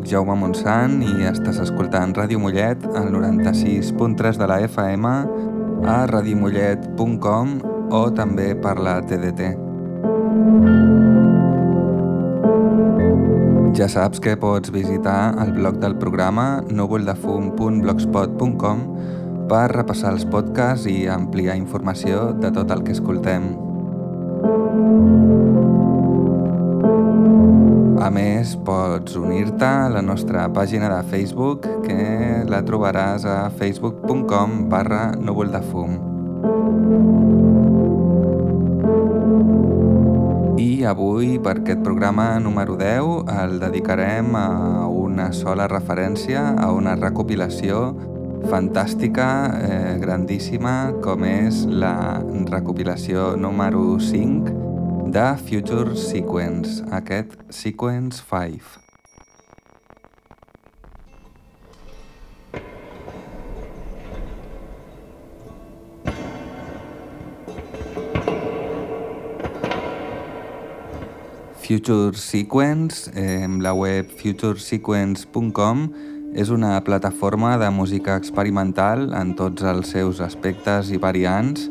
Soc Jaume Montsant i estàs escoltant Ràdio Mollet al 96.3 de la FM a radiomollet.com o també per la TDT. Ja saps que pots visitar el blog del programa núvoldefum.blogspot.com per repassar els podcasts i ampliar informació de tot el que escoltem. Més, pots unir-te a la nostra pàgina de Facebook, que la trobaràs a facebook.com barra núvoldefum. I avui, per aquest programa número 10, el dedicarem a una sola referència, a una recopilació fantàstica, eh, grandíssima, com és la recopilació número 5 de Future Sequence, aquest Sequence 5. Future Sequence, eh, la web futuresequence.com, és una plataforma de música experimental en tots els seus aspectes i variants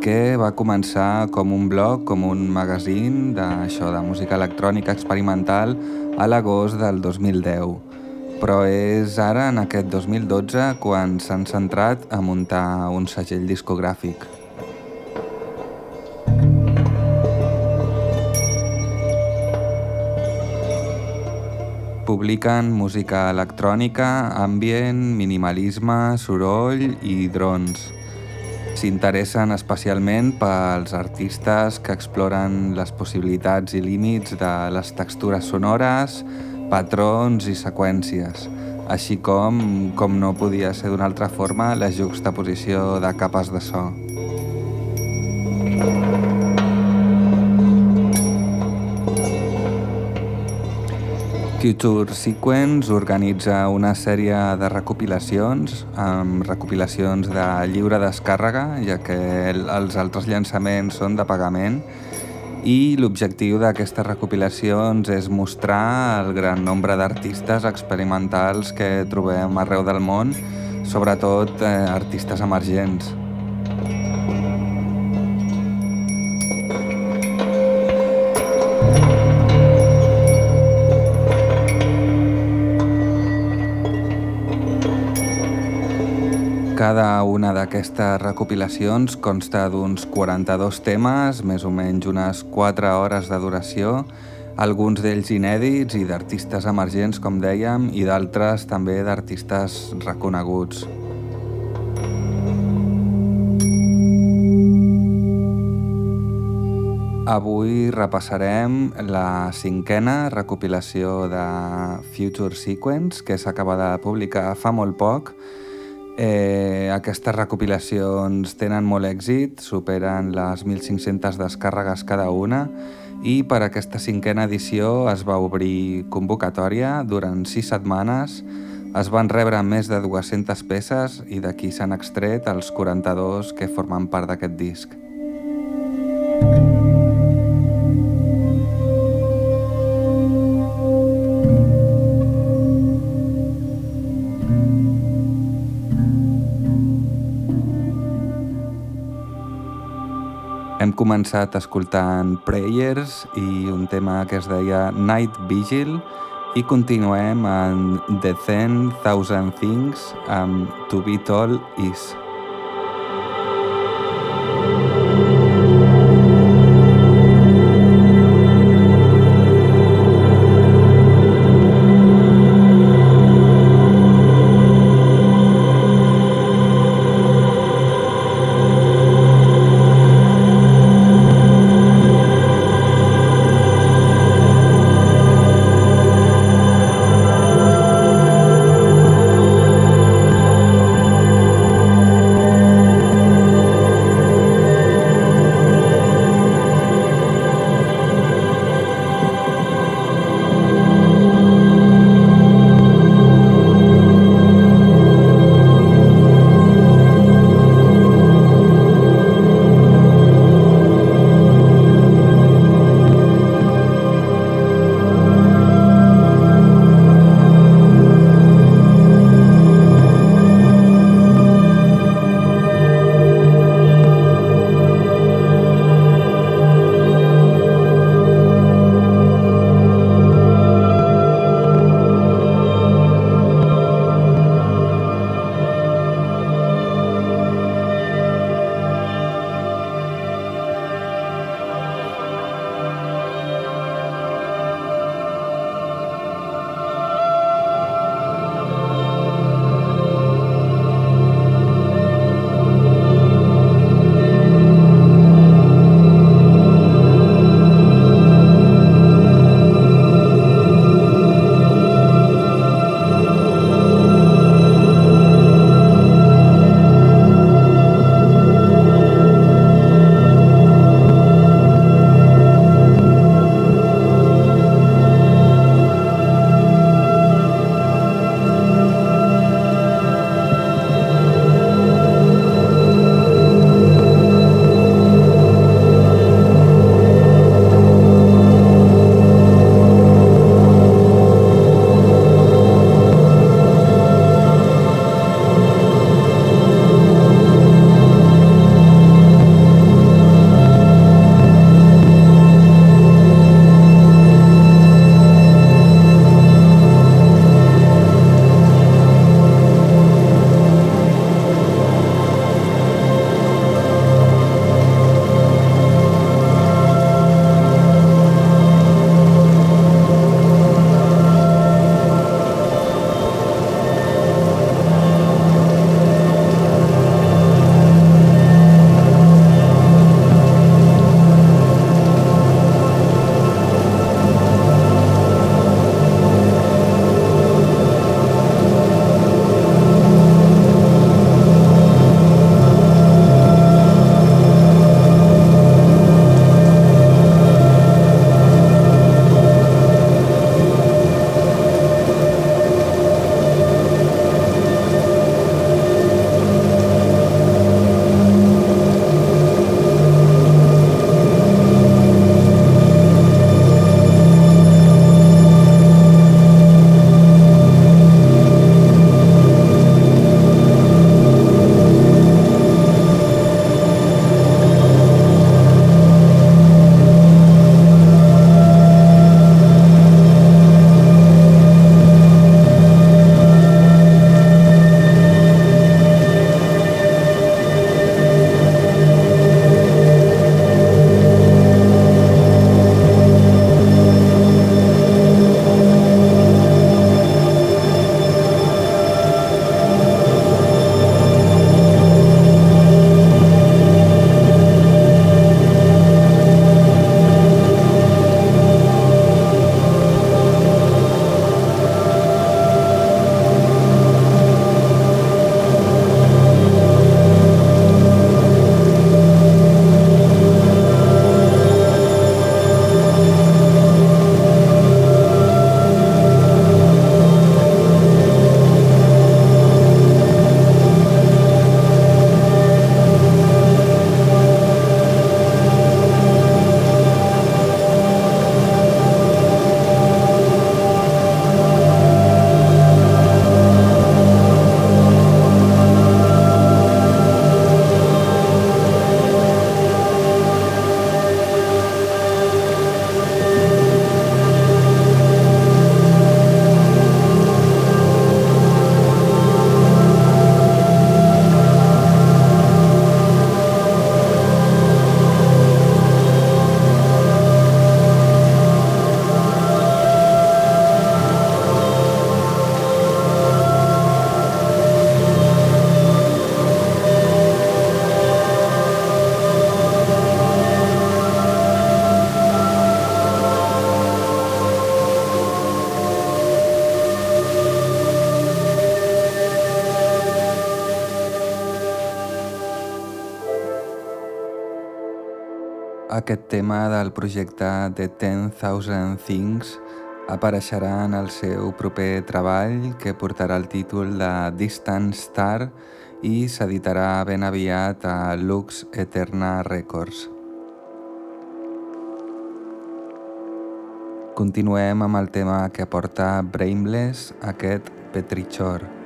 que va començar com un blog, com un magazín d'això de música electrònica experimental a l'agost del 2010. Però és ara, en aquest 2012, quan s'han centrat a muntar un segell discogràfic. Publiquen música electrònica, ambient, minimalisme, soroll i drons. S'interessen especialment pels artistes que exploren les possibilitats i límits de les textures sonores, patrons i seqüències, així com, com no podia ser d'una altra forma, la juxtaposició de capes de so. Future Sequence organitza una sèrie de recopilacions, amb recopilacions de lliure descàrrega, ja que els altres llançaments són de pagament, i l'objectiu d'aquestes recopilacions és mostrar el gran nombre d'artistes experimentals que trobem arreu del món, sobretot eh, artistes emergents. Cada una d'aquestes recopilacions consta d'uns 42 temes, més o menys unes 4 hores de duració, alguns d'ells inèdits i d'artistes emergents, com dèiem, i d'altres també d'artistes reconeguts. Avui repassarem la cinquena recopilació de Future Sequence, que s'acaba de publicar fa molt poc, Eh, aquestes recopilacions tenen molt èxit, superen les 1.500 descàrregues cada una i per aquesta cinquena edició es va obrir convocatòria durant 6 setmanes, es van rebre més de 200 peces i d'aquí s'han extret els 42 que formen part d'aquest disc. Començat escoltant Prayers i un tema que es deia Night Vigil i continuem en The Ten Thousand Things amb To Be Tall Is. Tema del projecte The 10,000 Things apareixerà en el seu proper treball que portarà el títol de Distant Star i s'editarà ben aviat a Lux Eterna Records. Continuem amb el tema que porta Brainless, aquest Petrichor.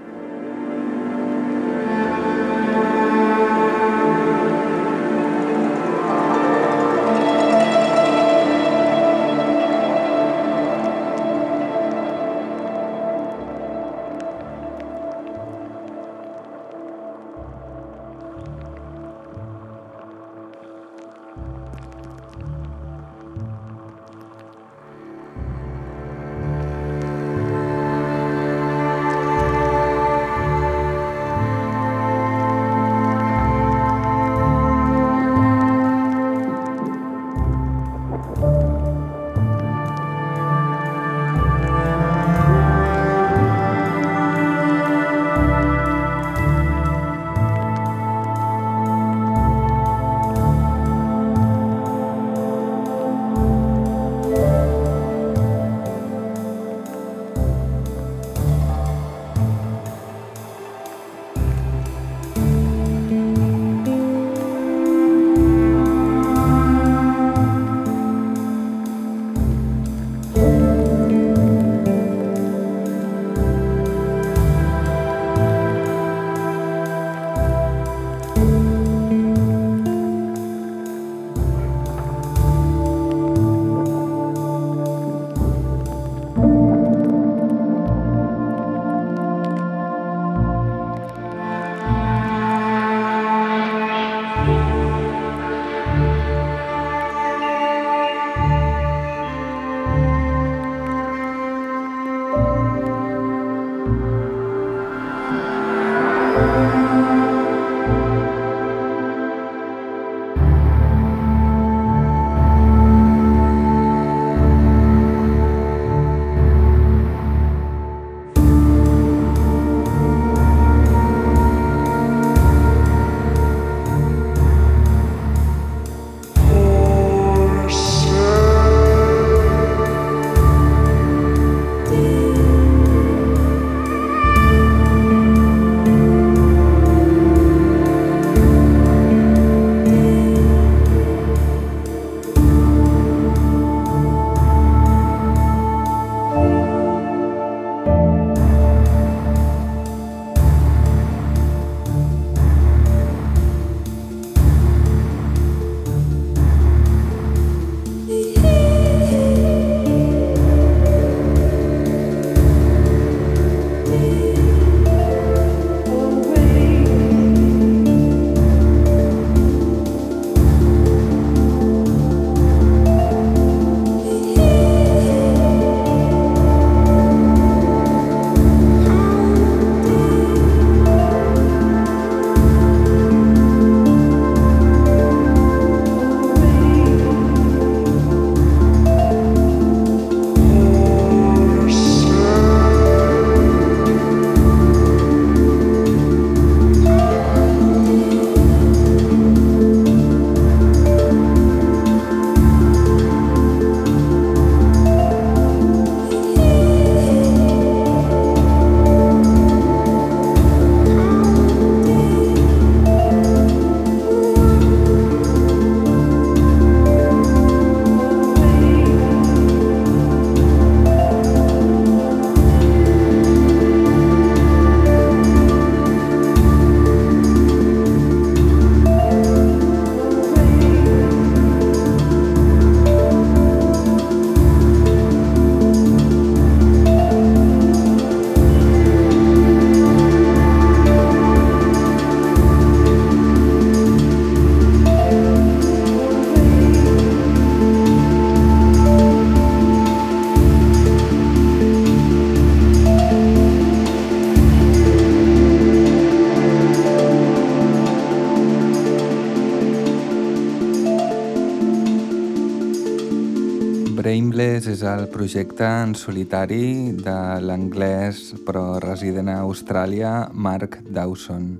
El projecte en solitari de l'anglès però resident a Austràlia Mark Dawson.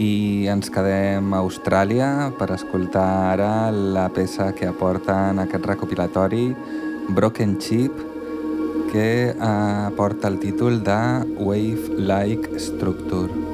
i ens quedem a Austràlia per escoltar ara la peça que aporta en aquest recopilatori Broken Chip que aporta el títol de Wave-like Structure.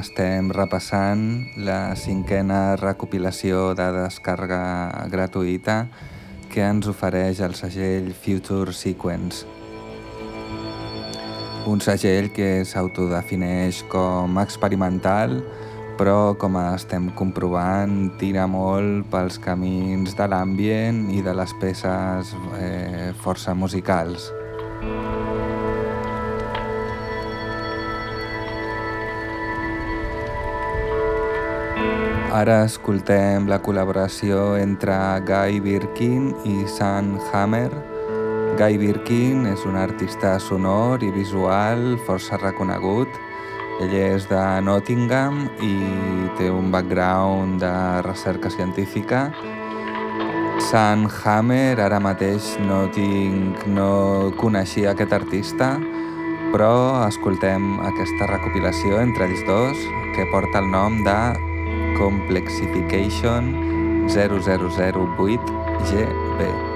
Estem repassant la cinquena recopilació de descàrrega gratuïta que ens ofereix el segell Future Sequence. Un segell que s'autodefineix com experimental, però com estem comprovant tira molt pels camins de l'ambient i de les peces eh, força musicals. Ara escoltem la col·laboració entre Guy Birkin i Sam Hammer. Guy Birkin és un artista sonor i visual força reconegut. Ell és de Nottingham i té un background de recerca científica. Sam Hammer, ara mateix no tinc, no coneixia aquest artista, però escoltem aquesta recopilació entre ells dos que porta el nom de Complexification 0008 GB.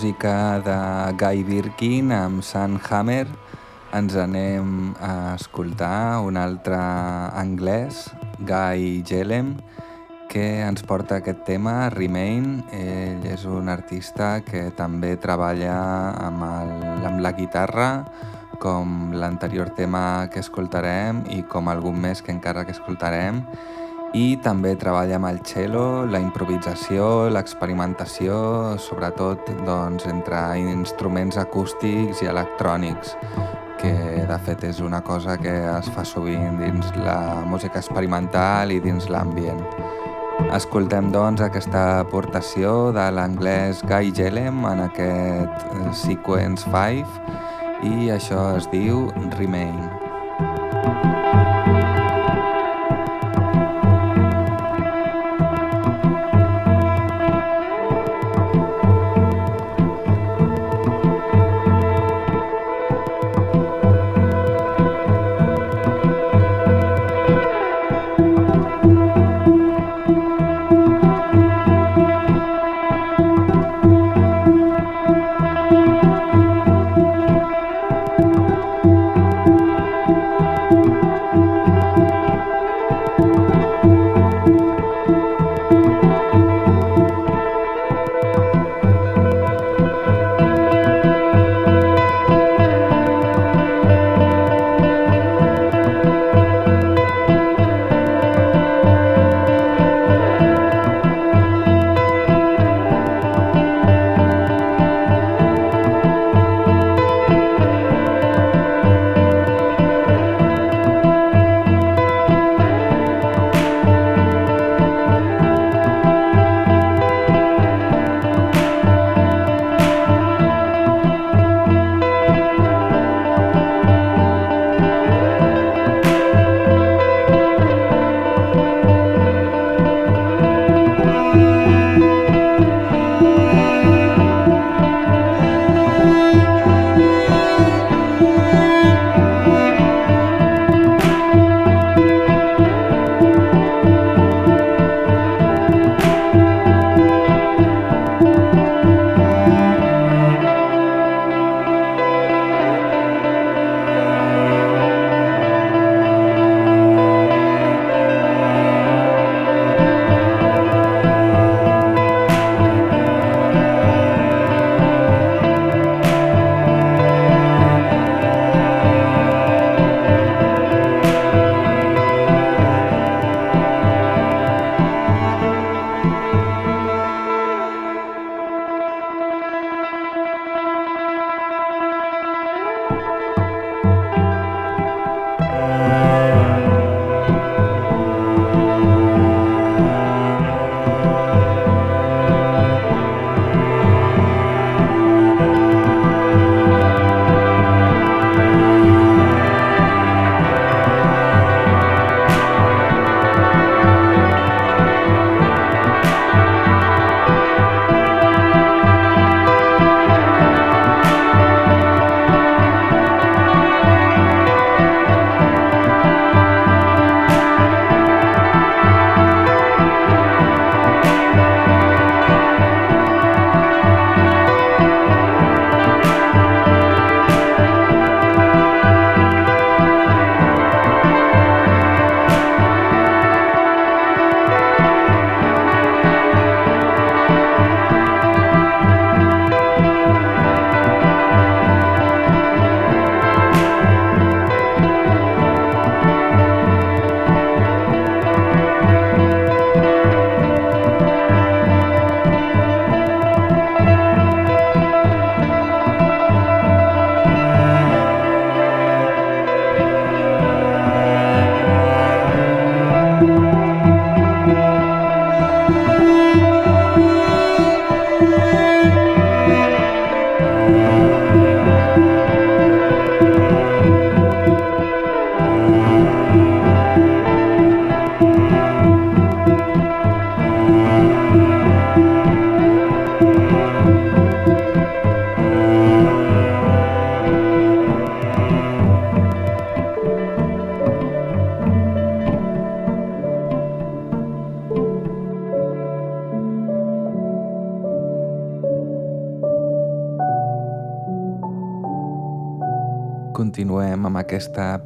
Música de Guy Birkin amb Sun Hammer ens anem a escoltar un altre anglès, Guy Jellem, que ens porta aquest tema, Remain. Ell és un artista que també treballa amb, el, amb la guitarra, com l'anterior tema que escoltarem i com algun més que encara que escoltarem, i també treballa amb el cello, la improvisació, l'experimentació, sobretot doncs, entre instruments acústics i electrònics, que de fet és una cosa que es fa sovint dins la música experimental i dins l'ambient. Escoltem doncs aquesta aportació de l'anglès Guy Gellem en aquest eh, Sequence 5 i això es diu Remain. continuem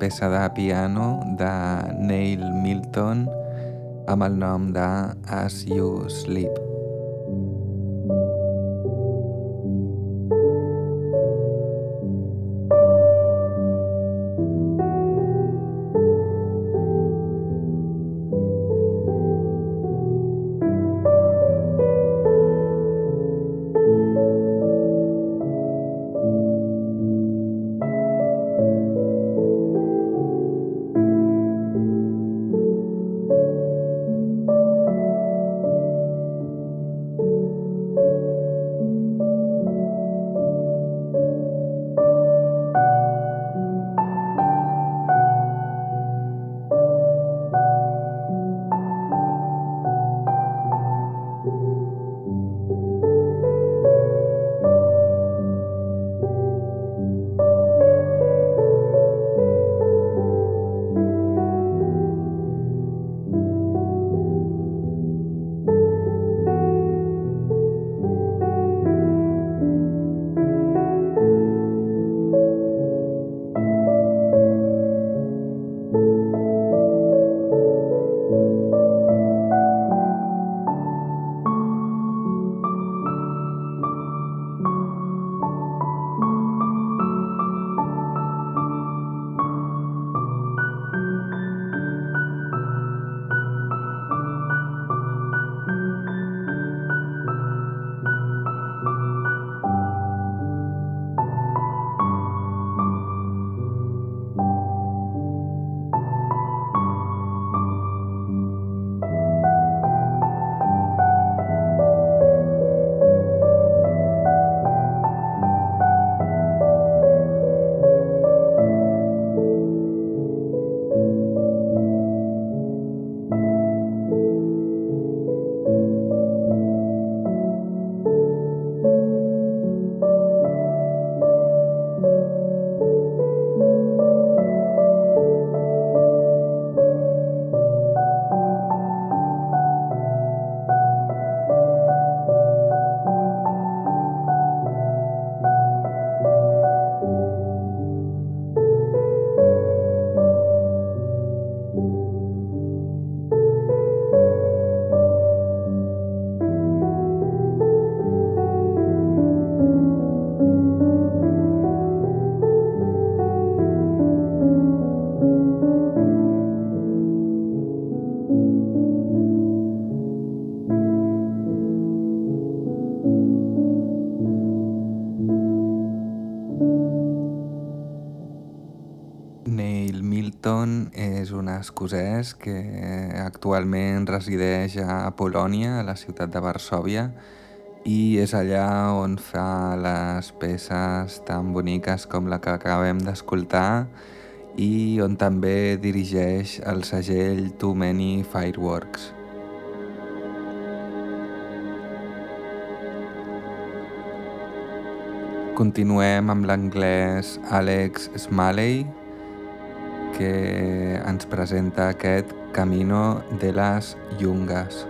peça de piano de Neil Milton amb el nom de As You Sleep. Escocès que actualment resideix a Polònia, a la ciutat de Varsòvia, i és allà on fa les peces tan boniques com la que acabem d'escoltar i on també dirigeix el segell Too Many Fireworks. Continuem amb l'anglès Alex Smalley, que ens presenta aquest Camino de las Yungas.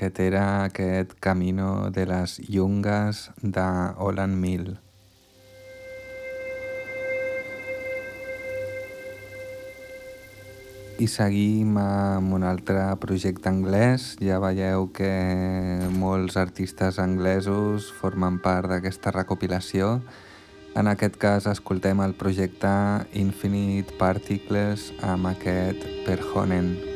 Aquest era aquest Camino de les Yungas de Holland Mill. I seguim amb un altre projecte anglès. Ja veieu que molts artistes anglesos formen part d'aquesta recopilació. En aquest cas escoltem el projecte Infinite Particles amb aquest Perhonen.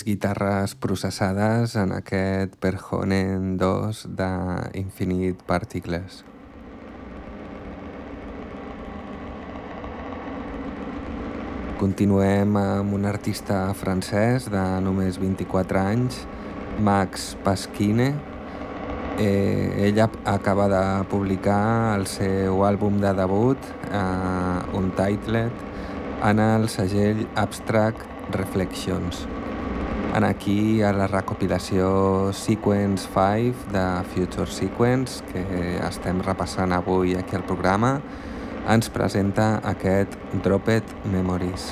Més guitarres processades en aquest Perhonen 2 d'Infinite Particles. Continuem amb un artista francès de només 24 anys, Max Pasquine. Eh, ella acaba de publicar el seu àlbum de debut, eh, Untitled, en el segell Abstract Reflections. En aquí a la recopilació Sequence 5 de Future Sequence, que estem repassant avui aquí al programa, ens presenta aquest Dropped Memories.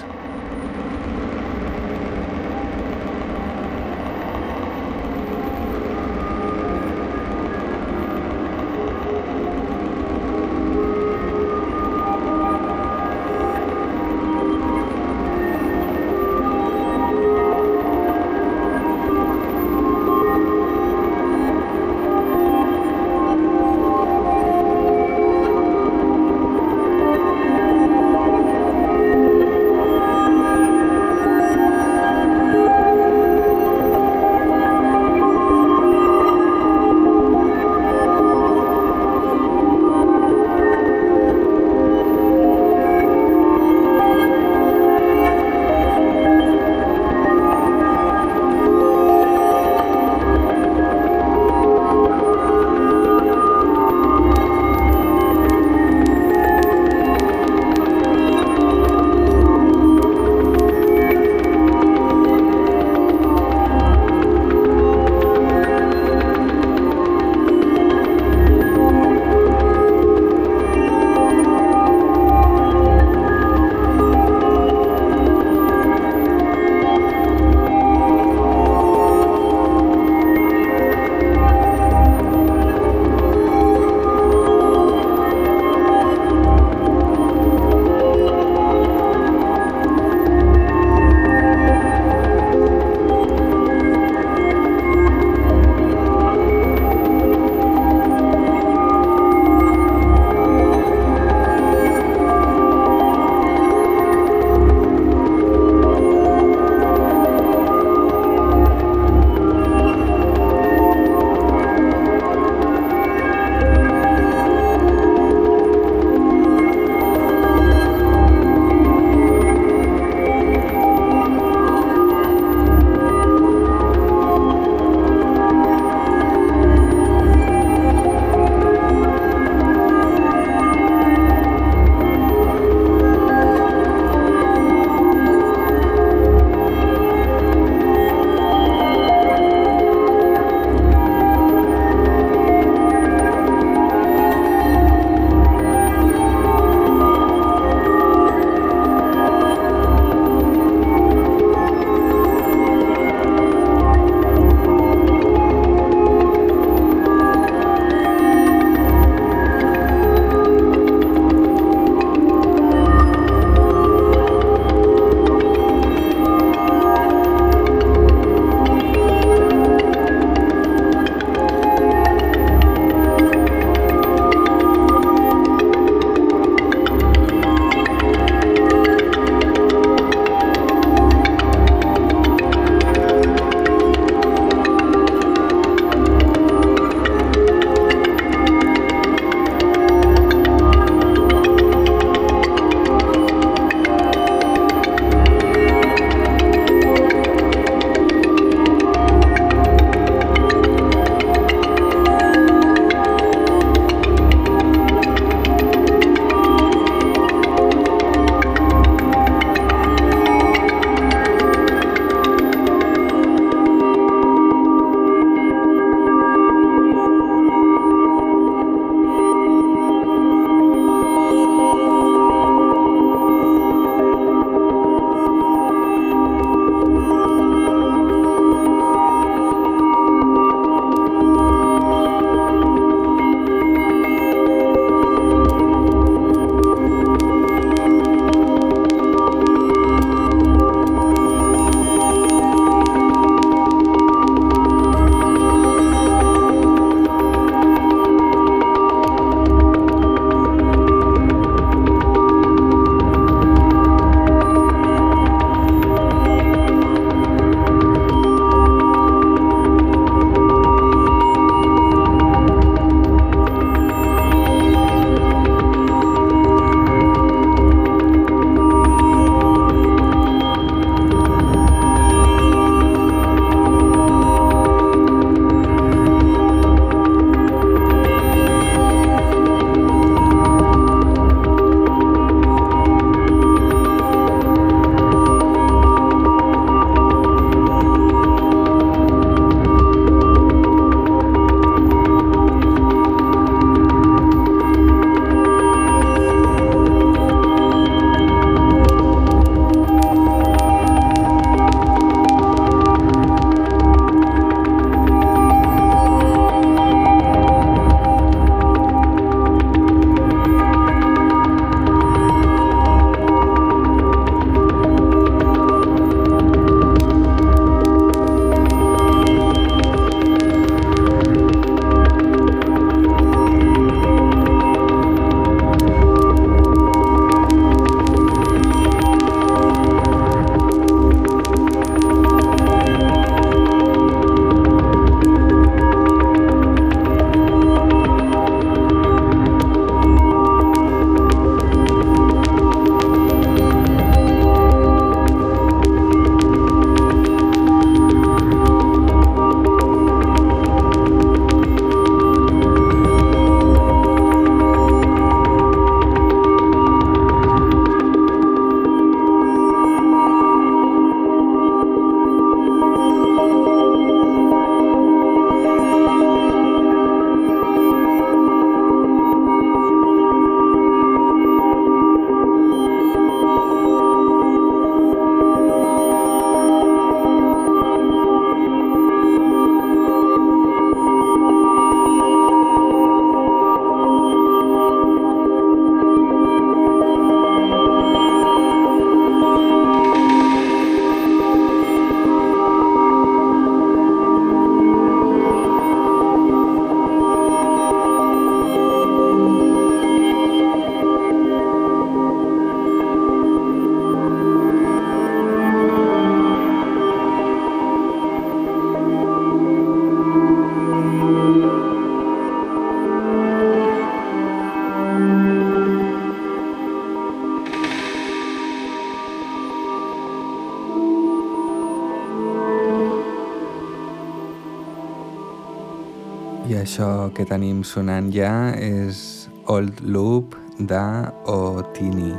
Que tenim sonant ja és Old Loop de Otini.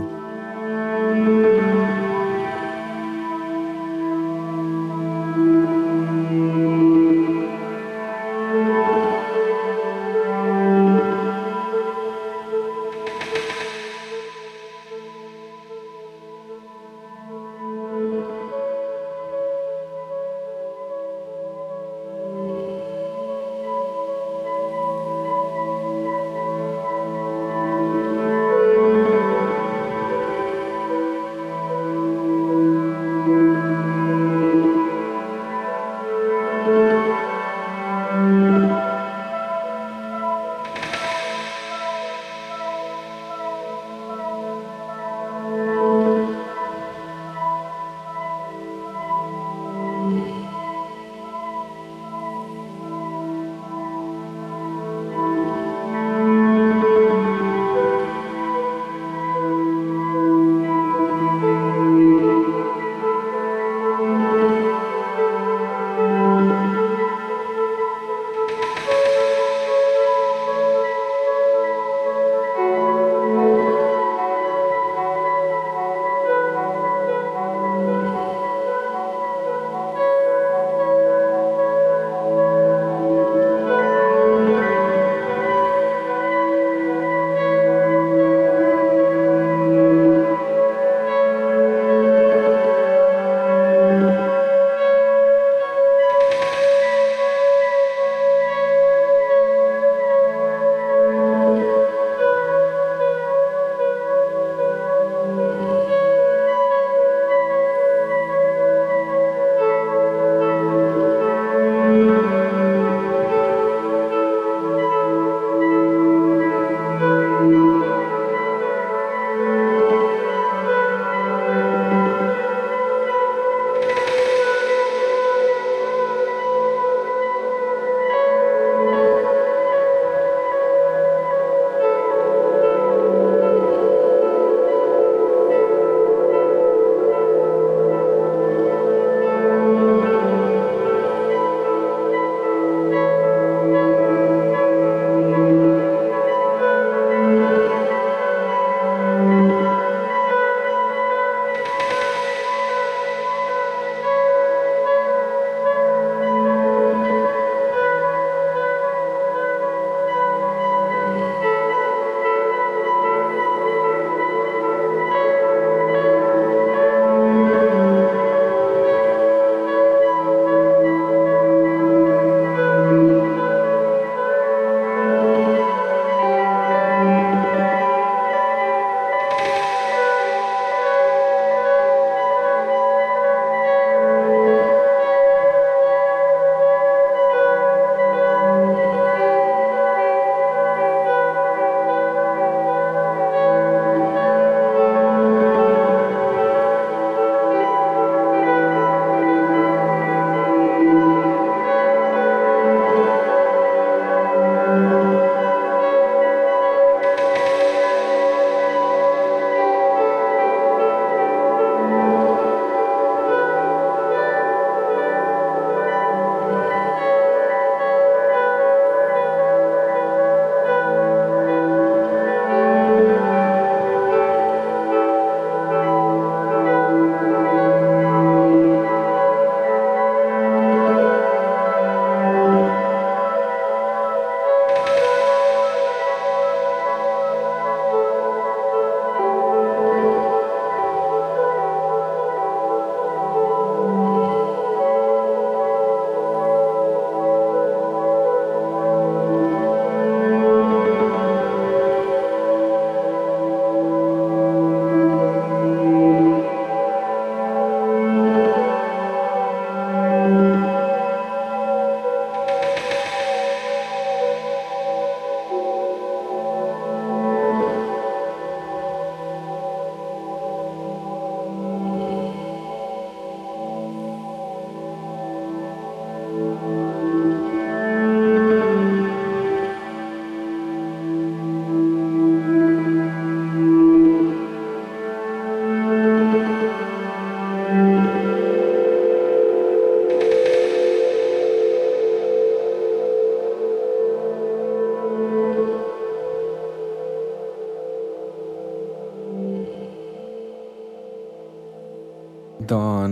Música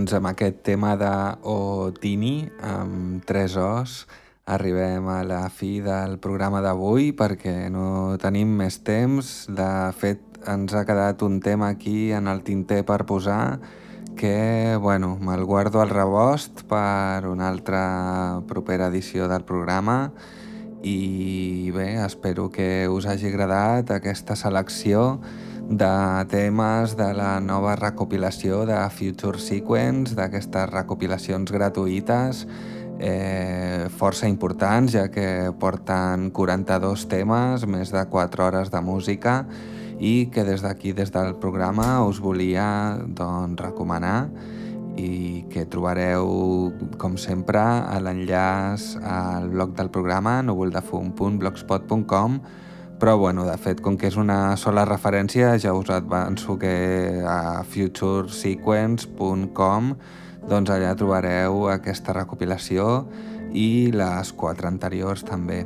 Doncs amb aquest tema de Otini, amb tres os, arribem a la fi del programa d'avui perquè no tenim més temps. De fet, ens ha quedat un tema aquí en el tinter per posar que, bueno, me'l guardo al rebost per una altra propera edició del programa i bé, espero que us hagi agradat aquesta selecció de temes de la nova recopilació de Future Sequence, d'aquestes recopilacions gratuïtes eh, força importants, ja que porten 42 temes, més de 4 hores de música, i que des d'aquí, des del programa, us volia doncs, recomanar i que trobareu, com sempre, a l'enllaç al blog del programa núvoldefum.blogspot.com però bueno, de fet, com que és una sola referència, ja us avanço que a futuresequence.com doncs allà trobareu aquesta recopilació i les quatre anteriors també.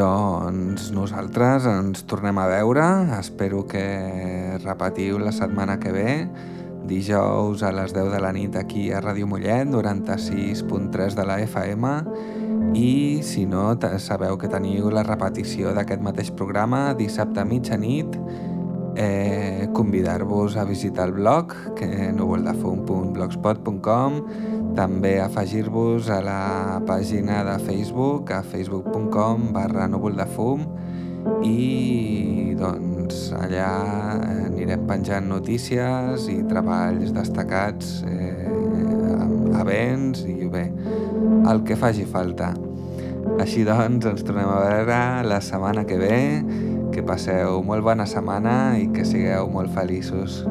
Doncs nosaltres ens tornem a veure, espero que repetiu la setmana que ve, dijous a les 10 de la nit aquí a Ràdio Mollet, 96.3 de la FM, i si no, sabeu que teniu la repetició d'aquest mateix programa dissabte a mitjanit. Eh, convidar-vos a visitar el blog que núvoldefum.blogspot.com també afegir-vos a la pàgina de Facebook a facebook.com barra núvoldefum i doncs allà anirem penjant notícies i treballs destacats eh, events i bé, el que faci falta. Així doncs, ens tornem a veure la setmana que ve, que passeu molt bona setmana i que sigueu molt feliços.